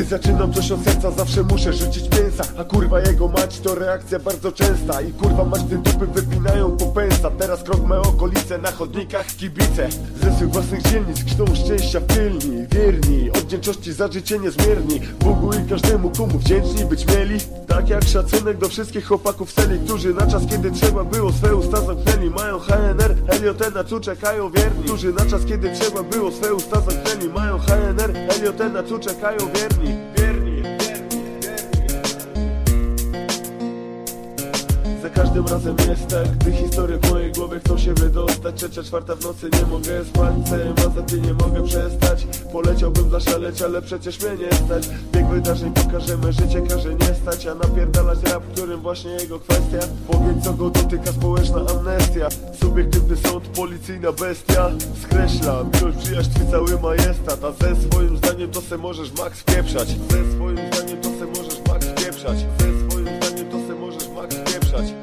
Gdy zaczynam coś od serca zawsze muszę rzucić mięsa A kurwa jego mać to reakcja bardzo częsta. I kurwa mać te dupy wypinają po pęsa Teraz krok me okolice na chodnikach kibice. Ze swych własnych dzielnic krztą szczęścia w tylni Wierni, wdzięczności za życie niezmierni. Bogu i każdemu komu wdzięczni być mieli. Tak jak szacunek do wszystkich chłopaków celi Którzy na czas kiedy trzeba było swe usta zamknęli Mają HNR, LJT na tu czekają wierni. Którzy na czas kiedy trzeba było swe usta zamknęli Mają HNR, LJT na tu czekają wierni. Wierni, Za każdym razem jest tak, gdy historie w mojej głowie chcą się wydostać. Trzecia, czwarta w nocy nie mogę spać, ty nie mogę przestać Poleciałbym zaszaleć, ale przecież mnie nie stać. Bieg wydarzeń pokażemy, życie każe nie stać. A napierdalać rap, którym właśnie jego kwestia. Powiedz co go dotyka społeczna amnestia. Subiektywny sąd, policyjna bestia. Skreśla, miłość, przyjaźń, twój cały majestat. A ze swoim zdaniem to se możesz max pieprzać. Ze swoim zdaniem to se możesz max pieprzać. Ze swoim zdaniem to se możesz max pieprzać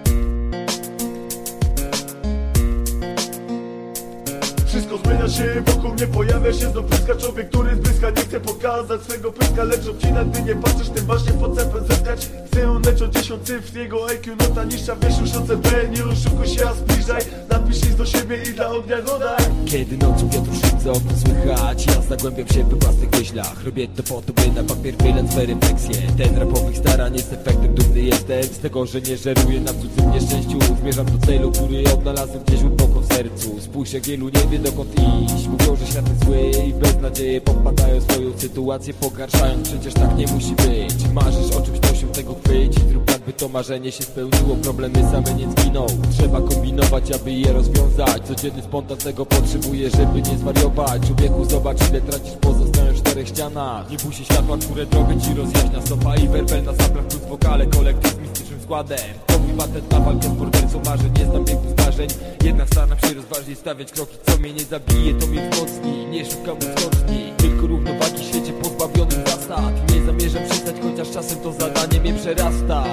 Się, wokół mnie pojawia się znów pyska Człowiek, który z bliska nie chce pokazać swego pyska Lecz odcina, gdy nie patrzysz, tym właśnie podcepem zyskać Chcę lecz o 10 cyfr, jego IQ nota niższa Wiesz już o CB, nie oszukuj się, a zbliżaj. Napisz list do siebie i dla ognia go daj Kiedy nocą wiatr za okno słychać Ja zagłębiam się we własnych myślach. Robię to po to, by na papier wylać swe Ten rapowych starań jest efektem Dumny jestem. Z tego, że nie żeruję na cudzym nieszczęściu. Zmierzam do celu, który odnalazłem gdzieś głęboko w sercu. Spójrz jak wielu nie wie dokąd iść. Mówią, że świat jest zły i bez nadziei Popadają swoją sytuację, pogarszają. Przecież tak nie musi być. Marzysz o czymś, to się tego chwyć. Zrób tak, by to marzenie się spełniło. Problemy same nie zginą. Trzeba kombinować, aby je rozwiązać. Codzienny spontan tego potrzebuje, żeby nie zwariować. Człowieku, zobacz ile tracisz pozostając w czterech ścianach. Nie bój się światła, które drogę ci rozjaśnia. Stopa i werbel na saplach plus wokale Kolektyw z mistycznym składem. To mój patent na walkę z mordercą marzeń. Nie znam biegu zdarzeń. Jednak staram się rozważnie stawiać kroki Co mnie nie zabije, to mnie wzmocni. Nie szukam skoczni Tylko równowagi w świecie pozbawionym zasad. Nie zamierzam przestać, chociaż czasem to zadanie mnie przerasta